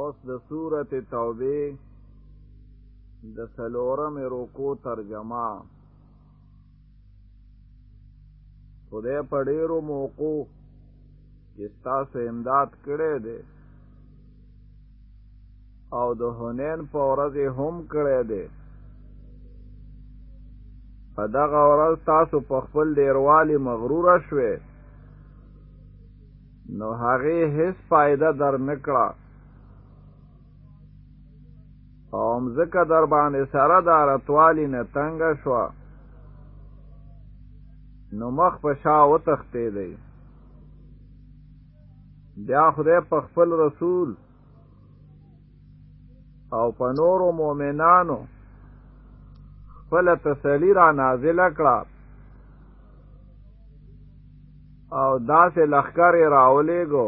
اوس د سورته توبه د سلورم روکو ترجمه. خدای په ډیرو موقو چې تاسو امداد کړی دی او د هنین په ورځ هم کړی دی په دغه ورځ تاسو په خپل ډیروالي مغرور شوي نو هغه هیڅ فائده در نکړه او مزکه در باندې سره د رتوالی نه تنگ شو نو مخ په شا و تختې دی بیا خدای په خپل رسول او په نورو مؤمنانو خپل تسلی را نازل کړه. او داسې لخکر راولېګو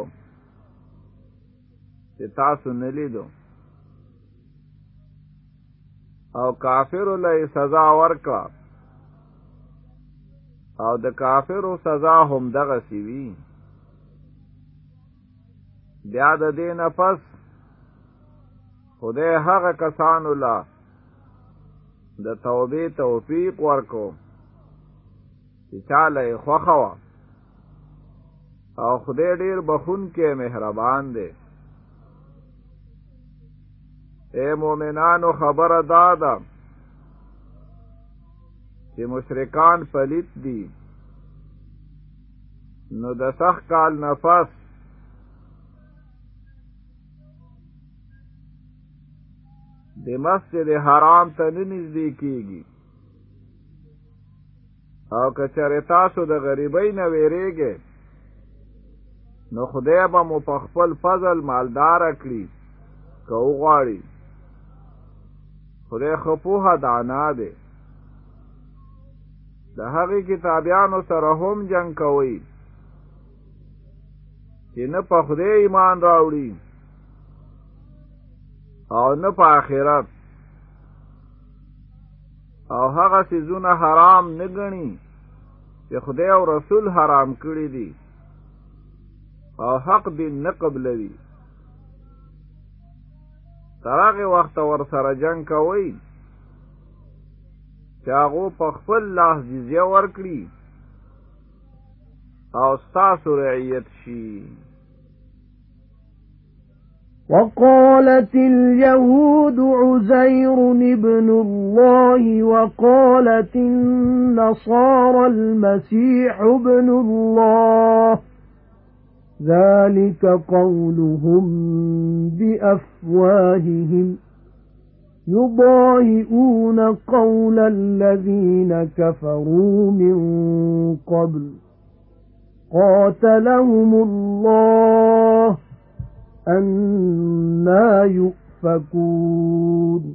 چې تاسو نه لیدو او کافر له سزا ورکړه. او د کافرو سزا هم دغه سی وی بیا د دې نفس خدای هغه کسانو لا د توبې توفیق ورکو چې چاله خوخوا او خدای ډیر بخون کې مهربان دی اے مومنانو خبره دادا چې مشرکان پلیت دي. نو د سخ کال نفس د مسجد حرام ته نږدې کیږي. او کچره تاسو د غریبۍ نه ویریږئ نو خدای به مو په خپل فضل مالدار کړي که وغواړي خدای خپوها دانا دی. د هغې کتابیانو سره هم جنگ کوي چې نه په خدای ایمان راوړي او نه په آخرت. او هغه سيزونه حرام نه ګڼي چې خدای او رسول حرام کړی دي. او حق دین نه قبلوي تراغه وخت ور سره جنگ کوي هغه په خپل لاس جزیه ورکړي. أو تاسو رعیت شي. وقالت اليهود عزير ابن الله وقالت النصارى المسيح ابن الله. ذَلِكَ قَوْلُهُم بِأَفْوَاهِهِمْ. يُضَاهِئُونَ قَوْلَ الَّذِينَ كَفَرُوا مِن قَبْلُ. قَاتَلَهُمُ اللَّهُ أَنَّى يُؤْفَكُونَ.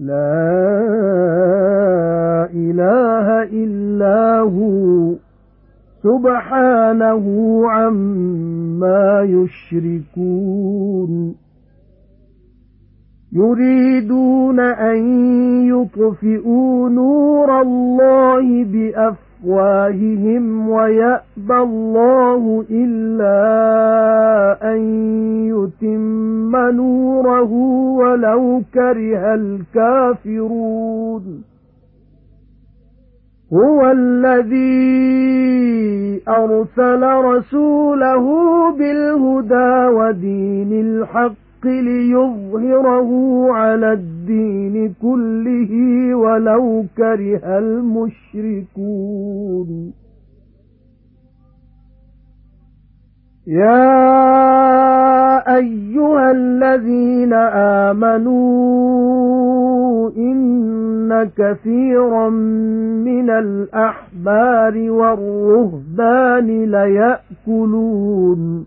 لَا إِلَٰهَ إِلَّا هُوَ سُبْحَانَهُ عَمَّا يُشْرِكُونَ. يُرِيدُونَ أَن يُطْفِئُوا نُورَ اللَّهِ بِأَفْوَاهِهِمْ وَيَأْبَى اللَّهُ إِلَّا أَن يُتِمَّ نُورَهُ وَلَوْ كَرِهَ الْكَافِرُونَ. هُوَ الَّذِي أَرْسَلَ رَسُولَهُ بِالْهُدَى وَدِينِ الْحَقِّ لِيُظْهِرَهُ عَلَى الدِّينِ كُلِّهِ وَلَوْ كَرِهَ الْمُشْرِكُونَ. يَا أَيُّهَا الَّذِينَ آمَنُوا إِنَّ كَثِيرًا مِنَ الْأَحْبَارِ وَالرُّهْبَانِ لَيَأْكُلُونَ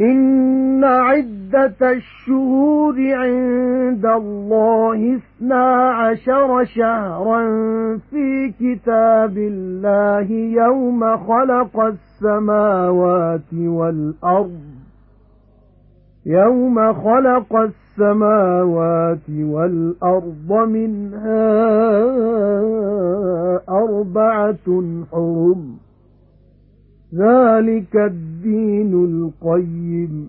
إِنَّ عِدَّةَ الشُّهُورِ عِندَ اللَّهِ اثْنَا عَشَرَ شَهْرًا فِي كِتَابِ اللَّهِ يَوْمَ خَلَقَ السَّمَاوَاتِ وَالْأَرْضَ يَوْمَ خَلَقَ السَّمَاوَاتِ وَالْأَرْضَ مِنْهَا أَرْبَعَةٌ حُرُمٌ ذَلِكَ الدِّينُ الْقَيِّمُ.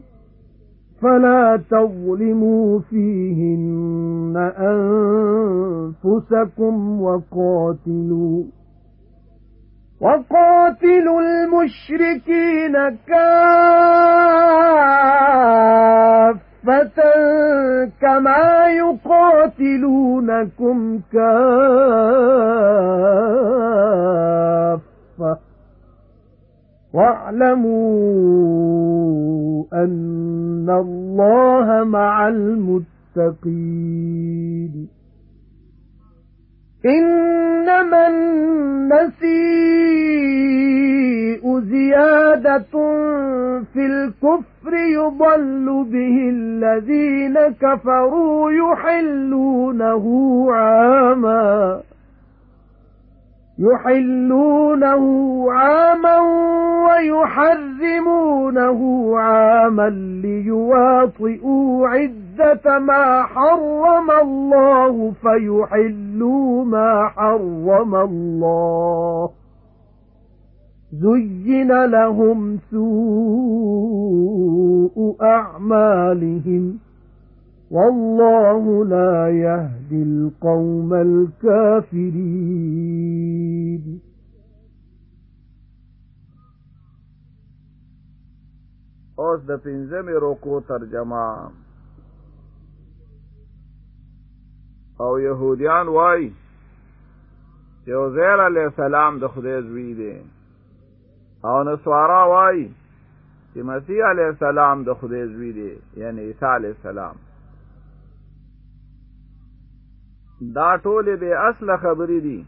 فَلَا تَظْلِمُوا فِيهِنَّ أَنفُسَكُمْ وَقَاتِلُوا. وَقَاتِلُوا الْمُشْرِكِينَ كَافَّةً كَمَا يُقَاتِلُونَكُمْ كَافَّةً. وَاعْلَمُوا أَنَّ اللَّهَ مَعَ الْمُتَّقِينَ. إِنَّمَا النَّسِيءُ زِيَادَةٌ فِي الْكُفْرِ يُضَلُّ بِهِ الَّذِينَ كَفَرُوا يُحِلُّونَهُ عَامًا. يُحِلُّونَهُ عَامًا وَيُحَرِّمُونَهُ عَامًا لِيُوَاطِئُوا عِدَّةَ مَا حَرَّمَ اللَّهُ فَيُحِلُّوا مَا حَرَّمَ اللَّهُ. زُيِّنَ لَهُمْ سُوءُ أَعْمَالِهِمْ. وَاللَّهُ لَا يَهْدِي الْقَوْمَ الْكَافِرِينَ. اوس د پنځمې روکو ترجمه. أو يهوديان وای چې عزير عليه السلام د خدای زوی دی. أو نسوارا وای چې مسیح عليه السلام د خدای زوی دی یعنی عیسی عليه السلام. دا ټول به اصله خبرې دي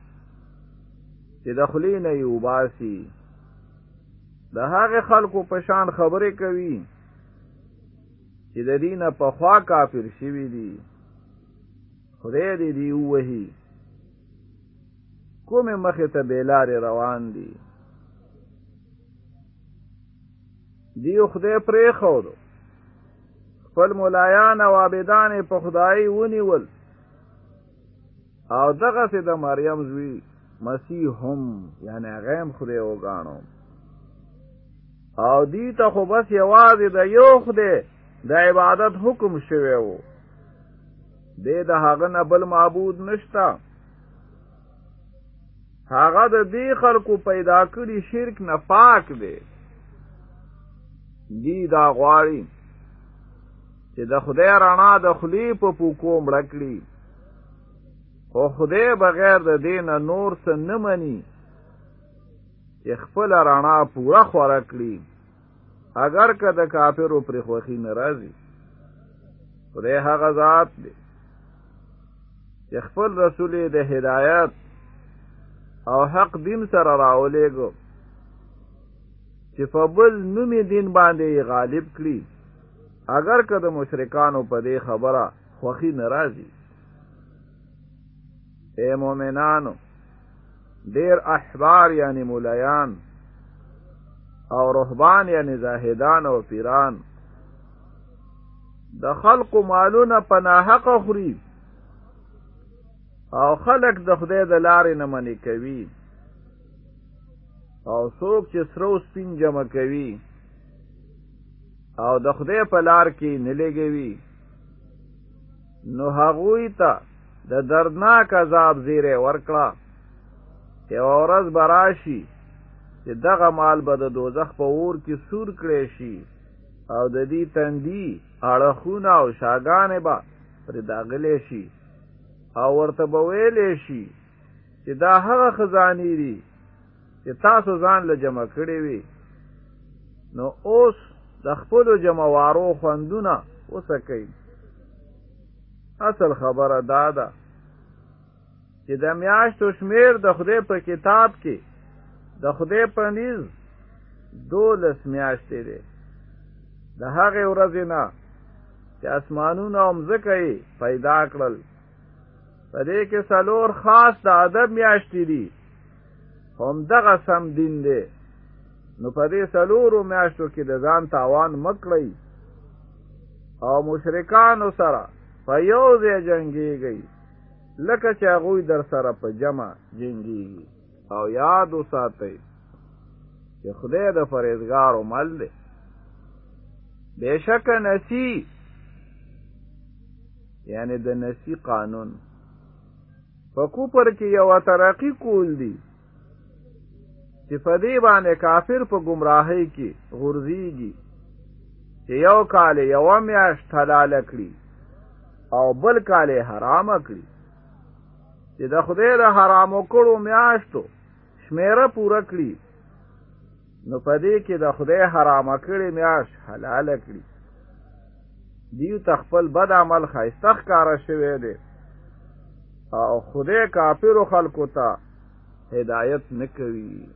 چې د خلی نه یو باسي د هغه خلکو په شان خبرې کوي چې د دینه په خوا کافر شوي دي. خدای دې دی وਹੀ کومه مخه ته بیلار روان دي. دیو خدای پرې خو خپل مولایان او عابدان په خدای ونیول او دغه سي د مریم زوی مسیح هم یعنی غیم خدای وګاڼو. او دی ته خو بس یوازې د یو خدای د عبادت حکم شوی وو دې د هغه نه بل معبود نشتا هغه د دې خلکو پیدا کړي شرک نه پاک دی. دی دا غواړي چې د خدای رڼا د خلی په پوکو مړکړي خو خدای بغیر د دین نور څه نه مني. خپل رڼا پورا خورا کړي. اگر که د کافرو پر خوخي ناراضي خدای هغه ذات دی. چې خپل رسول د هدایت او حق دین سره راولېګو چې په بل نومي دین باندې غالب کړي. اگر که د مشرکانو په دې خبره خوخي ناراضي اے مومنانو ډیر احبار یعنی مولیان او رهبان یعنی زاهدان او پیران. د خلق مالونه په ناحق خوري او خلق د خدای د لارې نه منع کوي. او څوک چې سرو سپین جمع کوي او د خدای په لار کې نه لګوي نو هغوی ته د دردناک عذاب زیری ورکړه. یو ورځ به راشي چې دغه مال به د دوزخ په اور کې سور کړی شي او د دې تندي اړخونه او شاګانې به پر داغلې شي او ورته به ویلې شي چې دا هغه خزاني دي چې تاسو ځان له جمع کړی وي. نو اوس د خپل جمعوارو خوندونه وسکئ اصل خبره دا ده چې د میاشتو شمیر د خدای په کتاب کې د خدای په نزد دولس میاشتې دي. د هغې ورځې نه چې اسمانونه او مځکه یې پیدا کړل. په دې کې څلور خاص د ادب میاشتې دي. هم دغه سم دین دی. نو په دې څلورو میاشتو کې د ځان تاوان مکړئ او مشرکانو سره په یو ځای جنګېږئ لکه چې هغوی در سره په جمع جنګېږي او یاد وساتئ چې خدای د فرېزګارو مل دی. بشک نسی یعنی د نسی قانون. په کوپر کې یو ترقی کول دي. چې په دې باندې کافر په گمراهۍ کې غورځيږي چې یو کال یو میاش حلال کړی او بل کال حرام کړی چې د خدای د حرامو کړو میاشتو شمیره پوره کړی نو پدې کې د خدای حرام کړی میاش حلال کړی دیو تخپل بد عمل خایستخ کارا شوی دی. او خدای کافر خلکو ته هدایت نکوي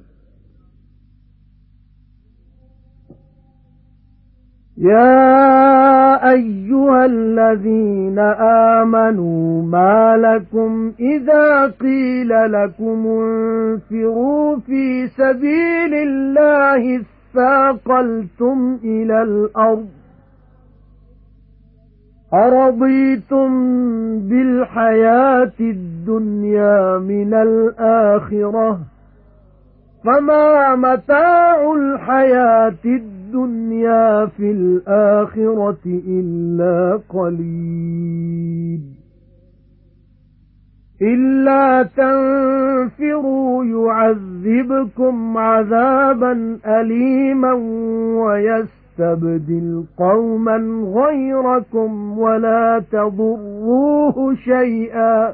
يا أيها الذين آمنوا ما لكم إذا قيل لكم انفروا في سبيل الله اثاقلتم إلى الأرض أرضيتم بالحياة الدنيا من الآخرة فما متاع الحياة الدنيا الدُّنْيَا فِي الْآخِرَةِ إِلَّا قَلِيلٌ. إِلَّا تَنفِرُوا يُعَذِّبْكُمْ عَذَابًا أَلِيمًا وَيَسْتَبْدِلْ قَوْمًا غَيْرَكُمْ وَلَا تَضُرُّوهُ شَيْئًا.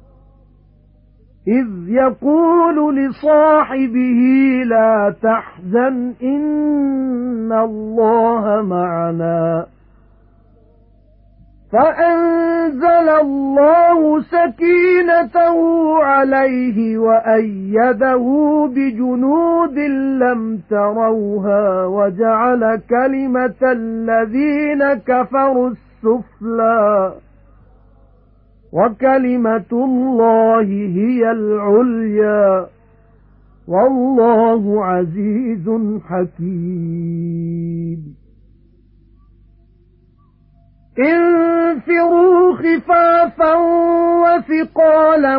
إِذْ يَقُولُ لِصَاحِبِهِ لَا تَحْزَنْ إِنَّ اللَّهَ مَعَنَا. فَأَنزَلَ اللَّهُ سَكِينَتَهُ عَلَيْهِ وَأَيَّدَهُ بِجُنُودٍ لَّمْ تَرَوْهَا وَجَعَلَ كَلِمَةَ الَّذِينَ كَفَرُوا السُّفْلَى. وَكَلِمَةُ اللَّهِ هِيَ الْعُلْيَا. وَاللَّهُ عَزِيزٌ حَكِيمٌ. انفروا خفافا وثقالا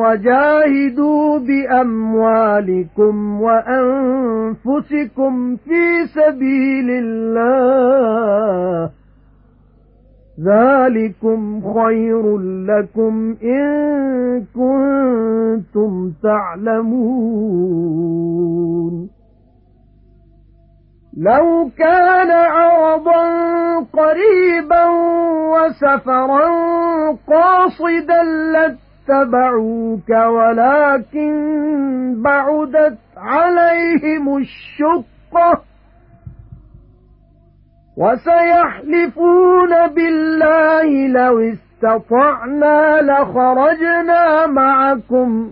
وجاهدوا بأموالكم وأنفسكم في سبيل الله. ذَلِكُمْ خَيْرٌ لَّكُمْ إِن كُنتُمْ تَعْلَمُونَ لَوْ كَانَ عَرَضًا قَرِيبًا وَسَفَرًا قَاصِدًا لَّاتَّبَعُوكَ وَلَكِن بَعُدَتْ عَلَيْهِمُ الشُّقَّةُ وَسَيَحْلِفُونَ بِاللَّهِ لَوِ اسْتَطَعْنَا لَخَرَجْنَا مَعَكُمْ.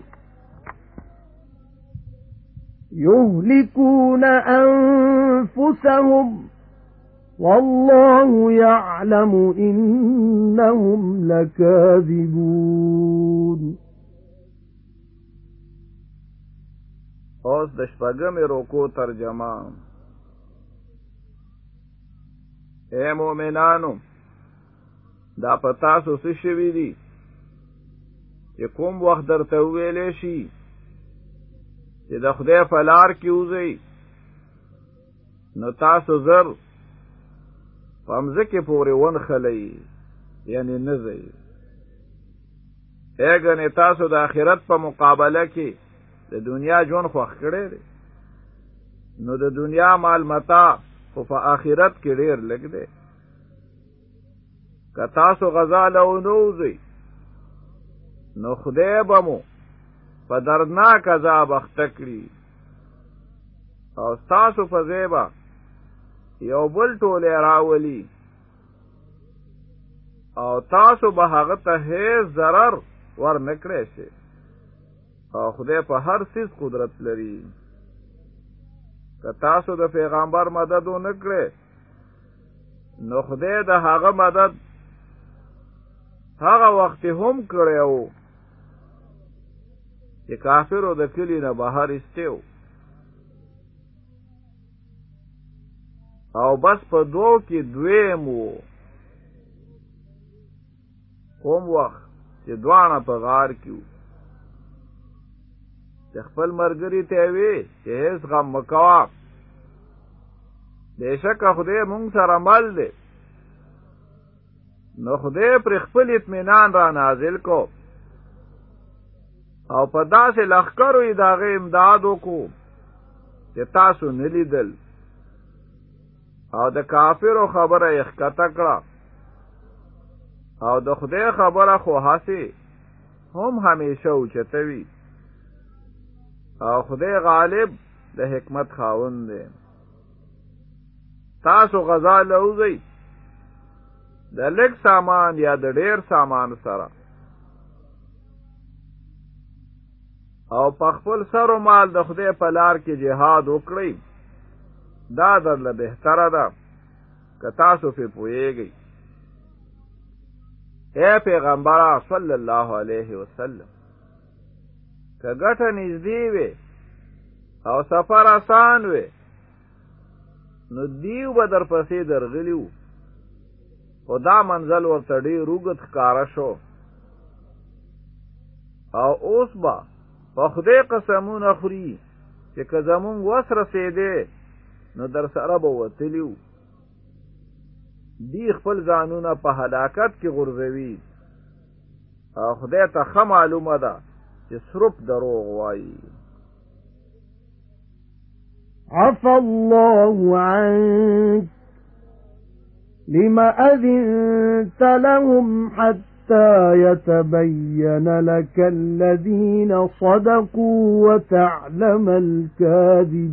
يُهْلِكُونَ أَنفُسَهُمْ. وَاللَّهُ يَعْلَمُ إِنَّهُمْ لَكَاذِبُونَ. اوس د شپږمې روکو ترجمه اے مؤمنانو دا پتا سو څه شوی دی چې کوم وخت درته ویلې شي؟ چې د خدای په لار کې وځي نو تاسو زر پمزه کې پورې ون خلې یعنی ځي اګنې تاسو د آخرت په مقابله کې د دنیا ژوند خوښ دی؟ نو د دنیا مال متاع خو په آخرت کې ډیر لګ دی. که تاسو غزا له ونه وځئ نو خدای به مو په دردناک عذاب اخته کړي. او تاسو په ځای به یو بل ټوله راولي. او تاسو به هغه ته هیڅ ضرر ور نکړې شي او خدای په هر څیز قدرت لري که تاسو د پیغمبر مدد ونکړې نو خدای د هغه مدد هغه وخت هم کړو چې کافرو د کلی نه بهر ایستلو او بس په دوو کې دویم وو کوم وخت چې دوانه په غار کې چې خپل ملګري ته وي چې هیڅ غم مکوا بېشک خدای مونږ سره مل دی. نو خدای پر خپل اطمینان را نازل کو. او په داسې لښکرو یې داغه امداد وکړو چې تاسو نه لیدل. او د کافرو خبره یې ښکته کړه. او د خدای خبره خو هسي هم همیشه اوچتوي او خدای غالب د حکمت خاوند دی. تاسو غذا لوزئ. د لږ سامان یا د ډیر سامان سره. او په خپل سر او مال د خدای په لار کې جهاد وکړئ. دا درله بهتره ده که تاسو په پوهیږئ. اے پیغمبر صلی الله علیه وسلم که ګټه نږدې وي او سفر آسان وي نو دیو به در پسې درغلیو خو دا منزل ورته ډېر روږد ښکاره شو. او اوس به په خدای قسمونه خوري چې که زمونږ وس رسېدې نو در سره به وتلیو دی خپل ځانونه په هلاکت کې غورځوي. او خدای ته ښه معلومه ده صرف دروغ وایي عفى الله عنك لما أذنت لهم حتى يتبين لك الذين صدقوا وتعلم الكاذبين.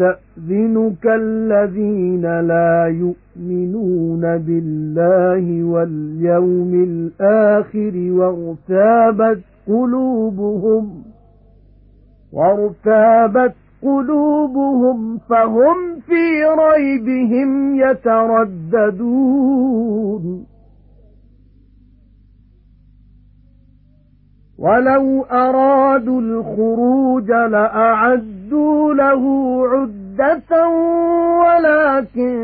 يَسْتَأْذِنُكَ الَّذِينَ لَا يُؤْمِنُونَ بِاللَّهِ وَالْيَوْمِ الْآخِرِ وَارْتَابَتْ قُلُوبُهُمْ وَارْتَابَتْ قُلُوبُهُمْ فَهُمْ فِي رَيْبِهِمْ يَتَرَدَّدُونَ. وَلَوْ أَرَادُوا الْخُرُوجَ لَأَعَدُّوا لَهُ عُدَّةً وَلَكِن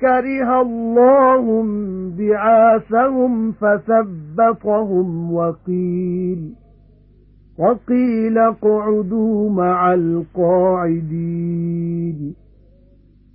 كَرِهَ اللَّهُ بِعَاثَهُمْ فَثَبَّطَهُمْ وَقِيلَ وَقِيلَ اقْعُدُوا مَعَ الْقَاعِدِينَ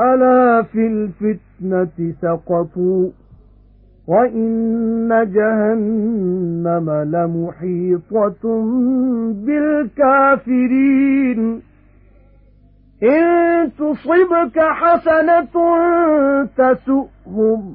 أَلَا فِي الْفِتْنَةِ سَقَطُوا وَإِنَّ جَهَنَّمَ لَمُحِيطَةٌ بِالْكَافِرِينَ. إِن تُصِبْكَ حَسَنَةٌ تَسُؤْهُمْ.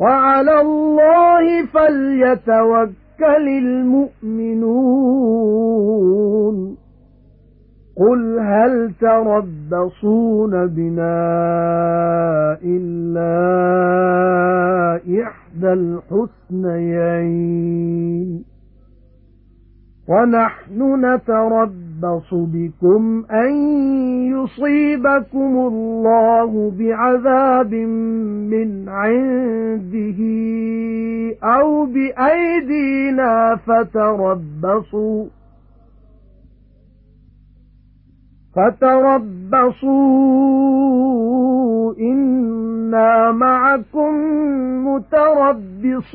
وَعَلَى اللَّهِ فَلْيَتَوَكَّلِ الْمُؤْمِنُونَ. قُلْ هَلْ تَرَبَّصُونَ بِنَا إِلَّا إِحْدَى الْحُسْنَيَيْنِ. وَنَحْنُ نَتَرَبَّصُ بِكُمْ أَن يُصِيبَكُمُ اللَّهُ بِعَذَابٍ مِنْ عِندِهِ أَوْ بِأَيْدِينَا فَتَرَبَّصُوا فَتَرَبَّصُوا إِنَّا مَعَكُمْ مُتَرَبِّصُونَ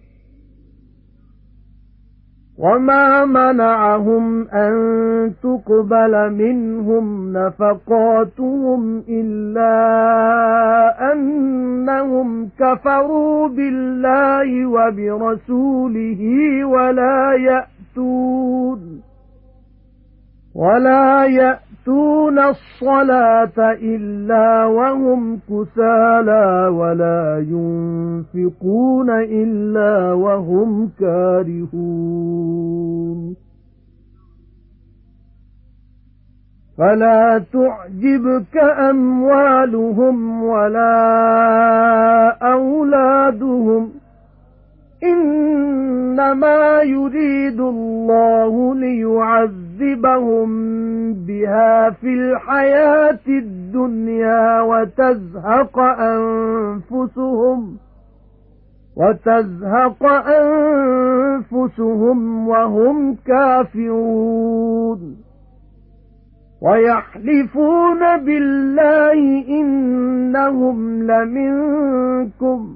وَمَا مَنَعَهُمْ أَن تُقْبَلَ مِنْهُمْ نَفَقَاتُهُمْ إِلَّا أَنَّهُمْ كَفَرُوا بِاللَّهِ وَبِرَسُولِهِ وَلَا يَأْتُونَ وَلَا يَأْتُونَ الصَّلَاةَ إِلَّا وَهُمْ كُسَالَى وَلَا يُنفِقُونَ إِلَّا وَهُمْ كَارِهُونَ. فَلَا تُعْجِبْكَ أَمْوَالُهُمْ وَلَا أَوْلَادُهُمْ. إِنَّمَا يُرِيدُ اللَّهُ لِيُعَذِّبَهُم بِهَا فِي الْحَيَاةِ الدُّنْيَا وَتَزْهَقَ أَنفُسُهُمْ وَتَزْهَقَ أَنفُسُهُمْ وَهُمْ كَافِرُونَ وَيَحْلِفُونَ بِاللَّهِ إِنَّهُمْ لَمِنكُمْ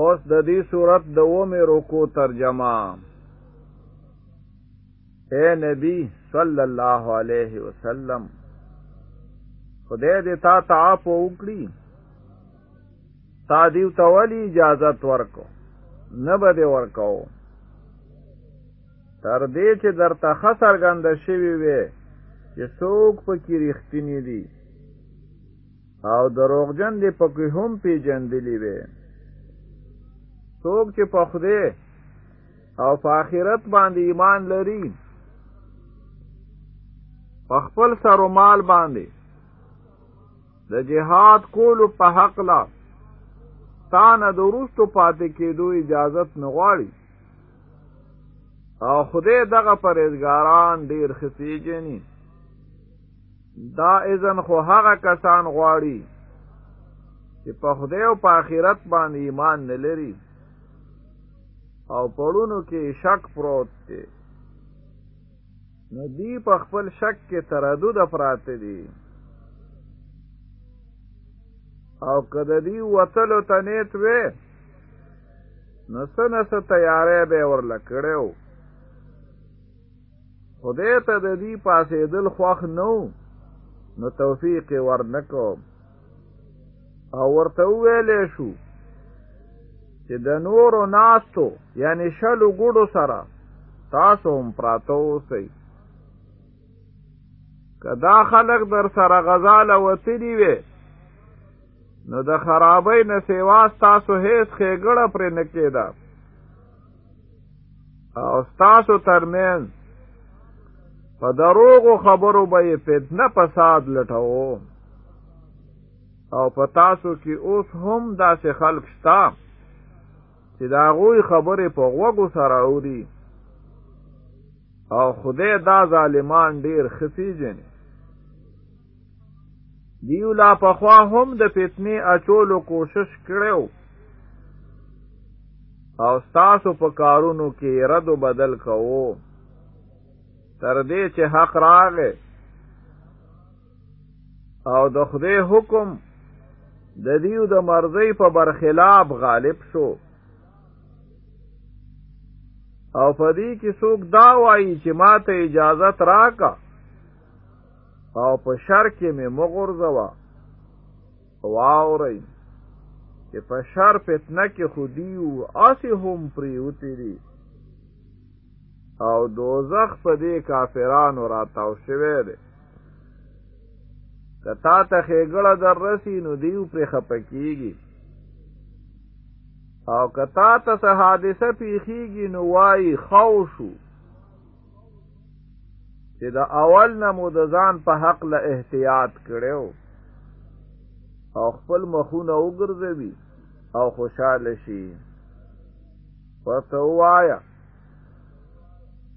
اوس د دې صورت د ومه رکو ترجمه. اے نبی صلی الله علیه وسلم خدای دې تا تعاف وکړي. تا دیو تولی اجازت ورکو؟ نه به ورکو تر دې چې درته ښه څرګند شوی وي چې څوک پکې رښتینی دي. او دروغجن دي پکې هم پېژندلي وي څوک چې په خدای او په آخرت باندې ایمان لري په خپل سر او مال باندې د جهاد کولو په حق لا تانه دروستو پاتې کېدو اجازت نه غواړي. او خدای دغه پرهېزګاران ډیر خسیجنی دا اذن خو هغه کسان غواړي چې په خدای او په آخرت باندې ایمان نه لري او په زړونو کې شک پروت دی. نو دی په خپل شک کې تردد پراته دي او که د دی وتلو تنیت وې نو سنه س تیارې به ورل کړو خدای ته د دې پاسې دل خوخ نو نو توفیق ورنکو او ورته ویلې شو چې د نورو ناستو یعنی شلو ګړو سره تاسو هم پراته اوسئ. که دا خلق در سره غزاله وتلی وي نو د خرابۍ نه سیوا ستاسو هیڅ ښېګړه پرې نه کېده. او ستاسو ترمنځ په دروغو خبرو به یې فتنه فساد لټوو. او په تاسو کې اوس هم داسې خلق شته چې د دوی خبرې په غوږو سره اوري. او خدای دا ظالمان ډیر ښه پېژني دیو لا پخوا هم د فتنې اچولو کوشش کړو او ستاسو په کارونو کې رد و بدل کوو تر دې چې حق راغې او د خدای حکم د دیو د مرضی په برخلاف غالب شو او پدې کې څوک دا وایي چې ما ته اجازت راکا او په شر کې مې مغرزوا واوري چې په شر فتنه کې خودي او اسی هم پریوتی دي. او دوزخ په دې کافرانو راتاو شوی دی. کتا ته خېګړه در رسی نو دیو پر خپکیږي او کتا ته حادثه پیخیږي نو وای خو شو. چې د اول نه مو د ځان په حق له احتیاط کړو او خپل مخونه وګرځوي او خوشاله شي. ورته وایا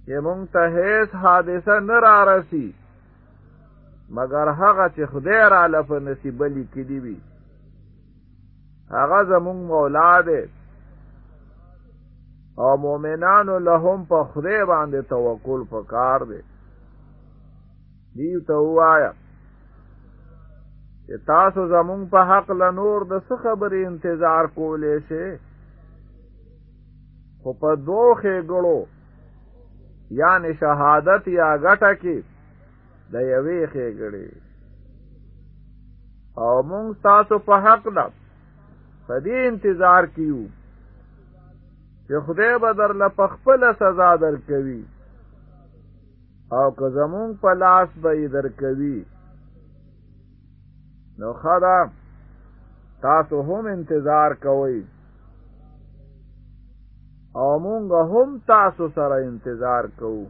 چې مونږ ته هیڅ حادثه نه را رسی مگر هغه چې خدای را لفه نصیب لیکلی وي هغه زمونږ مولا دی. او مؤمنانو لهم په خدای باندې توکل پکار دی. دیو ته وایا چې تاسو زمونږ په حق له نور د څه خبرې انتظار کولې شي خو په دوه خېګړو یعنی شهادت یا ګټه کې د یوې خېګړې. او مونږ تاسو په حق له په دې انتظار کیو. چې خدای به در له خپل سزا درکوي. او که زمونږ په لاس به در کوي نو خدا تاسو هم انتظار کوئ. او مونږ هم تاسو سره انتظار کوو